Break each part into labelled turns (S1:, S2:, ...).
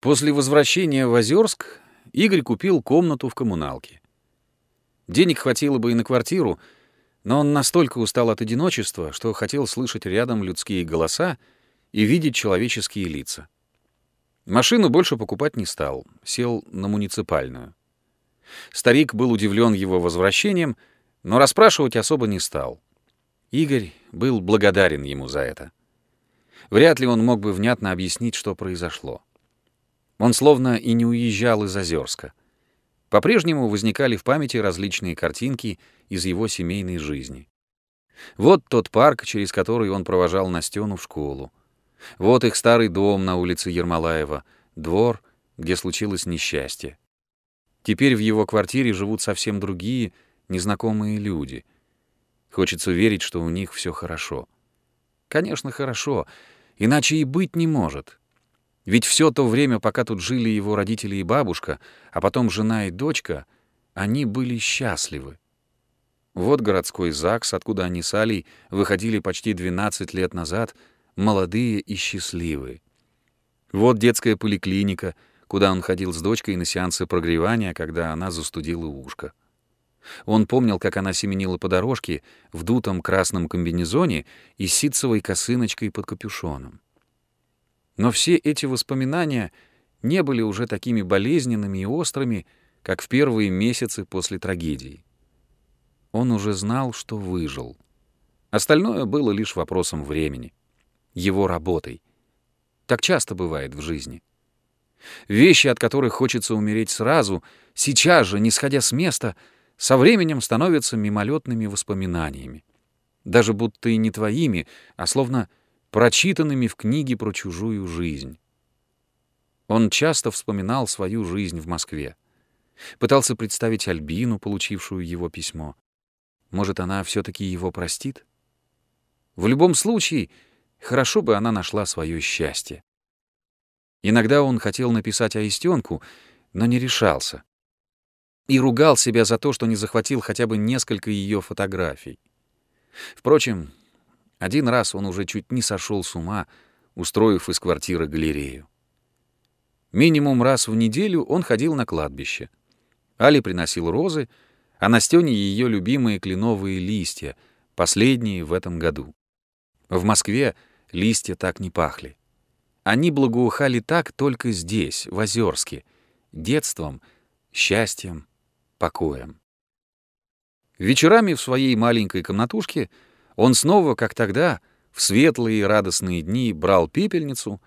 S1: После возвращения в Озерск Игорь купил комнату в коммуналке. Денег хватило бы и на квартиру, но он настолько устал от одиночества, что хотел слышать рядом людские голоса и видеть человеческие лица. Машину больше покупать не стал, сел на муниципальную. Старик был удивлен его возвращением, но расспрашивать особо не стал. Игорь был благодарен ему за это. Вряд ли он мог бы внятно объяснить, что произошло. Он словно и не уезжал из Озерска. По-прежнему возникали в памяти различные картинки из его семейной жизни. Вот тот парк, через который он провожал Настену в школу. Вот их старый дом на улице Ермолаева, двор, где случилось несчастье. Теперь в его квартире живут совсем другие, незнакомые люди. Хочется верить, что у них все хорошо. Конечно, хорошо, иначе и быть не может. Ведь все то время, пока тут жили его родители и бабушка, а потом жена и дочка, они были счастливы. Вот городской ЗАГС, откуда они с Алей выходили почти 12 лет назад, молодые и счастливые. Вот детская поликлиника, куда он ходил с дочкой на сеансы прогревания, когда она застудила ушко. Он помнил, как она семенила по дорожке в дутом красном комбинезоне и ситцевой косыночкой под капюшоном. Но все эти воспоминания не были уже такими болезненными и острыми, как в первые месяцы после трагедии. Он уже знал, что выжил. Остальное было лишь вопросом времени, его работой. Так часто бывает в жизни. Вещи, от которых хочется умереть сразу, сейчас же, не сходя с места, со временем становятся мимолетными воспоминаниями. Даже будто и не твоими, а словно прочитанными в книге про чужую жизнь. Он часто вспоминал свою жизнь в Москве. Пытался представить Альбину, получившую его письмо. Может, она все-таки его простит? В любом случае, хорошо бы она нашла свое счастье. Иногда он хотел написать Аистенку, но не решался. И ругал себя за то, что не захватил хотя бы несколько ее фотографий. Впрочем, один раз он уже чуть не сошел с ума, устроив из квартиры галерею. Минимум раз в неделю он ходил на кладбище. Али приносил розы, а Настёне ее любимые кленовые листья, последние в этом году. В Москве листья так не пахли. Они благоухали так только здесь, в Озерске, детством, счастьем, покоем. Вечерами в своей маленькой комнатушке — он снова, как тогда, в светлые и радостные дни брал пепельницу,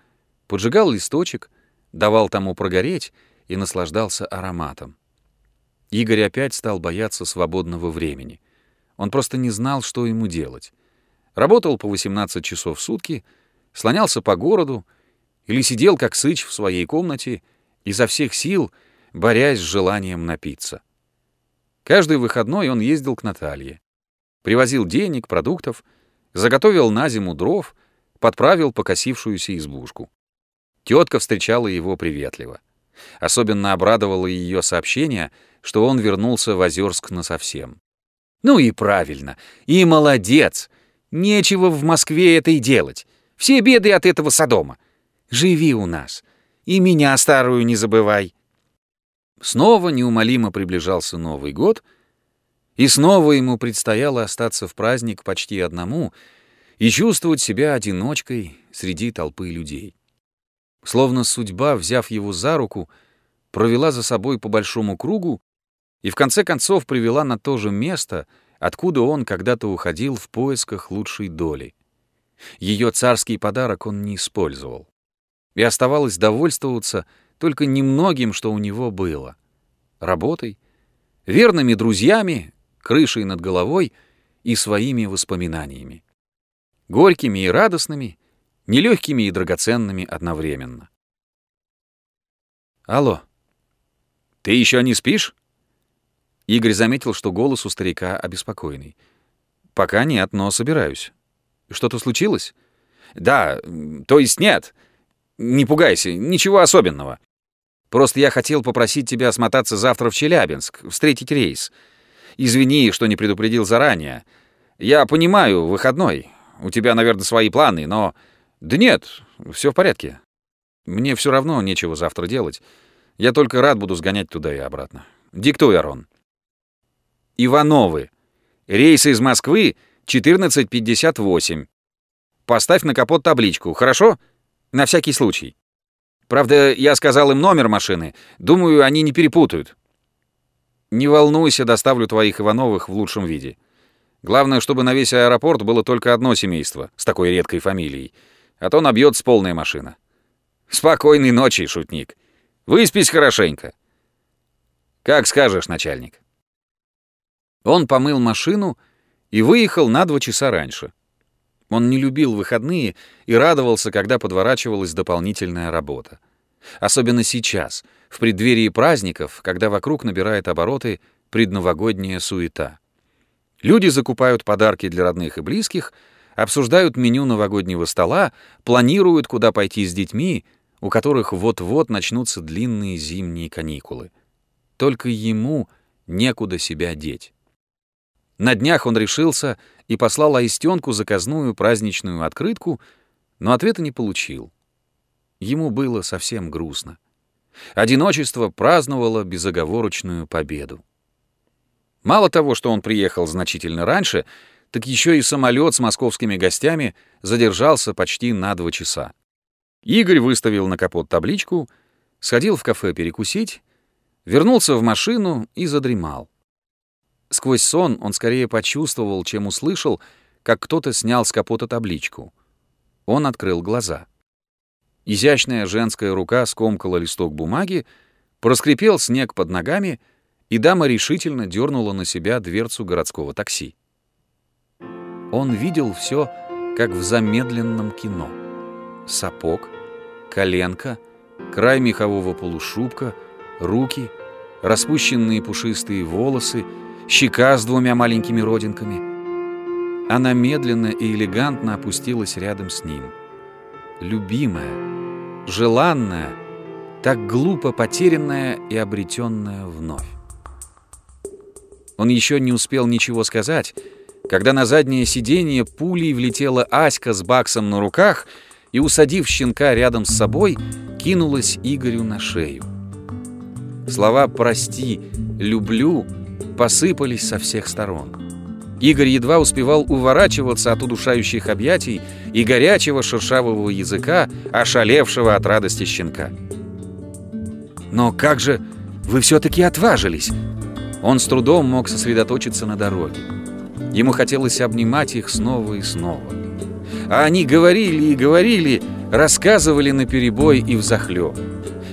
S1: поджигал листочек, давал тому прогореть и наслаждался ароматом. Игорь опять стал бояться свободного времени. Он просто не знал, что ему делать. Работал по 18 часов в сутки, слонялся по городу или сидел как сыч в своей комнате, изо всех сил борясь с желанием напиться. Каждый выходной он ездил к Наталье. Привозил денег, продуктов, заготовил на зиму дров, подправил покосившуюся избушку. Тетка встречала его приветливо. Особенно обрадовало ее сообщение, что он вернулся в Озерск насовсем. «Ну и правильно, и молодец! Нечего в Москве это и делать. Все беды от этого Содома. Живи у нас. И меня старую не забывай». Снова неумолимо приближался Новый год — и снова ему предстояло остаться в праздник почти одному и чувствовать себя одиночкой среди толпы людей. Словно судьба, взяв его за руку, провела за собой по большому кругу и в конце концов привела на то же место, откуда он когда-то уходил в поисках лучшей доли. Ее царский подарок он не использовал. И оставалось довольствоваться только немногим, что у него было. Работой, верными друзьями, крышей над головой и своими воспоминаниями. Горькими и радостными, нелегкими и драгоценными одновременно. «Алло, ты еще не спишь?» Игорь заметил, что голос у старика обеспокоенный. «Пока нет, но собираюсь. Что-то случилось?» «Да, то есть нет. Не пугайся, ничего особенного. Просто я хотел попросить тебя смотаться завтра в Челябинск, встретить рейс. Извини, что не предупредил заранее. Я понимаю, выходной. У тебя, наверное, свои планы, но... Да нет, все в порядке. Мне все равно нечего завтра делать. Я только рад буду сгонять туда и обратно. Диктуй, Арон. Ивановы. Рейс из Москвы 14.58. Поставь на капот табличку, хорошо? На всякий случай. Правда, я сказал им номер машины. Думаю, они не перепутают. Не волнуйся, доставлю твоих Ивановых в лучшем виде. Главное, чтобы на весь аэропорт было только одно семейство с такой редкой фамилией. А то набьет с полная машина. Спокойной ночи, шутник. Выспись хорошенько. Как скажешь, начальник. Он помыл машину и выехал на два часа раньше. Он не любил выходные и радовался, когда подворачивалась дополнительная работа. Особенно сейчас, в преддверии праздников, когда вокруг набирает обороты предновогодняя суета. Люди закупают подарки для родных и близких, обсуждают меню новогоднего стола, планируют, куда пойти с детьми, у которых вот-вот начнутся длинные зимние каникулы. Только ему некуда себя деть. На днях он решился и послал Аистенку заказную праздничную открытку, но ответа не получил. Ему было совсем грустно. Одиночество праздновало безоговорочную победу. Мало того, что он приехал значительно раньше, так еще и самолет с московскими гостями задержался почти на два часа. Игорь выставил на капот табличку, сходил в кафе перекусить, вернулся в машину и задремал. Сквозь сон он скорее почувствовал, чем услышал, как кто-то снял с капота табличку. Он открыл глаза. Изящная женская рука скомкала листок бумаги, проскрипел снег под ногами, и дама решительно дернула на себя дверцу городского такси. Он видел все, как в замедленном кино. Сапог, коленка, край мехового полушубка, руки, распущенные пушистые волосы — щека с двумя маленькими родинками. Она медленно и элегантно опустилась рядом с ним. Любимая, желанная, так глупо потерянная и обретенная вновь. Он еще не успел ничего сказать, когда на заднее сиденье пулей влетела Аська с баксом на руках и, усадив щенка рядом с собой, кинулась Игорю на шею. Слова «прости», «люблю» посыпались со всех сторон. Игорь едва успевал уворачиваться от удушающих объятий и горячего шершавого языка, ошалевшего от радости щенка. «Но как же вы все-таки отважились?» Он с трудом мог сосредоточиться на дороге. Ему хотелось обнимать их снова и снова. А они говорили и говорили, рассказывали наперебой и взахлеб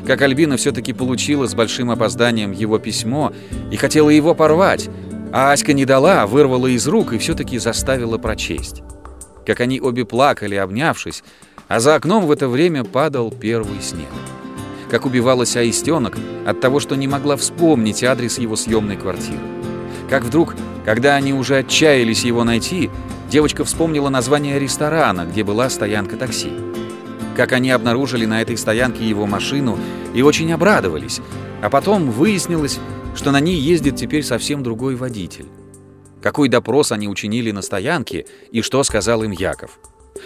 S1: как Альбина все-таки получила с большим опозданием его письмо и хотела его порвать, а Аська не дала, вырвала из рук и все-таки заставила прочесть. Как они обе плакали, обнявшись, а за окном в это время падал первый снег. Как убивалась Аистенок от того, что не могла вспомнить адрес его съемной квартиры. Как вдруг, когда они уже отчаялись его найти, девочка вспомнила название ресторана, где была стоянка такси как они обнаружили на этой стоянке его машину и очень обрадовались, а потом выяснилось, что на ней ездит теперь совсем другой водитель. Какой допрос они учинили на стоянке и что сказал им Яков.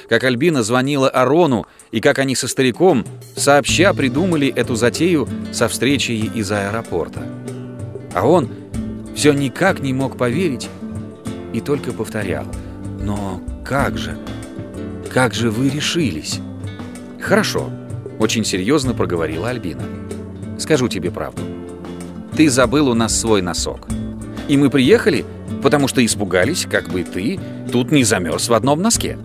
S1: Как Альбина звонила Арону и как они со стариком сообща придумали эту затею со встречей из аэропорта. А он все никак не мог поверить и только повторял. «Но как же? Как же вы решились?» «Хорошо», — очень серьезно проговорила Альбина. «Скажу тебе правду. Ты забыл у нас свой носок. И мы приехали, потому что испугались, как бы ты тут не замерз в одном носке».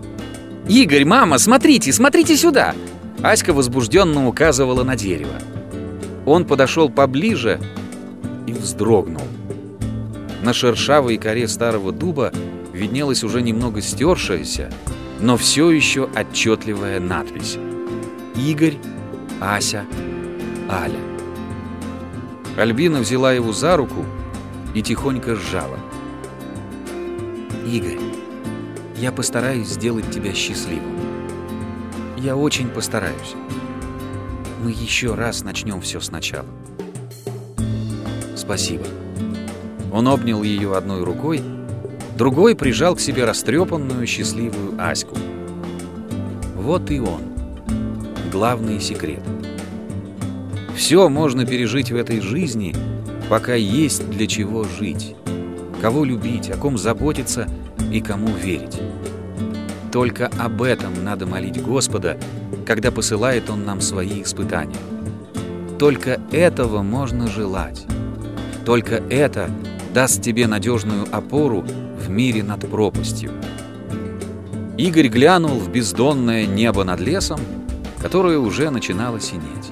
S1: «Игорь, мама, смотрите, смотрите сюда!» Аська возбужденно указывала на дерево. Он подошел поближе и вздрогнул. На шершавой коре старого дуба виднелась уже немного стершаяся, но все еще отчетливая надпись. Игорь, Ася, Аля. Альбина взяла его за руку и тихонько сжала. «Игорь, я постараюсь сделать тебя счастливым. Я очень постараюсь. Мы еще раз начнем все сначала. Спасибо». Он обнял ее одной рукой, другой прижал к себе растрепанную счастливую Аську. Вот и он главный секрет. Все можно пережить в этой жизни, пока есть для чего жить, кого любить, о ком заботиться и кому верить. Только об этом надо молить Господа, когда посылает Он нам свои испытания. Только этого можно желать. Только это даст тебе надежную опору в мире над пропастью. Игорь глянул в бездонное небо над лесом, которое уже начинало синеть.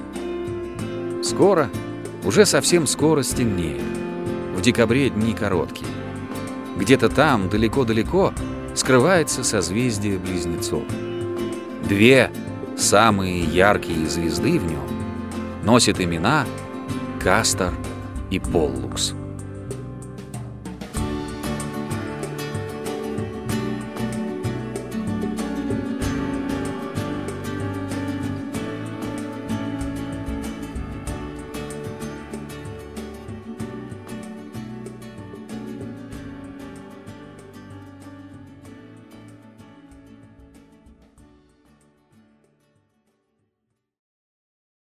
S1: Скоро, уже совсем скоро стемнеет. В декабре дни короткие. Где-то там, далеко-далеко, скрывается созвездие близнецов. Две самые яркие звезды в нем носят имена Кастор и Поллукс.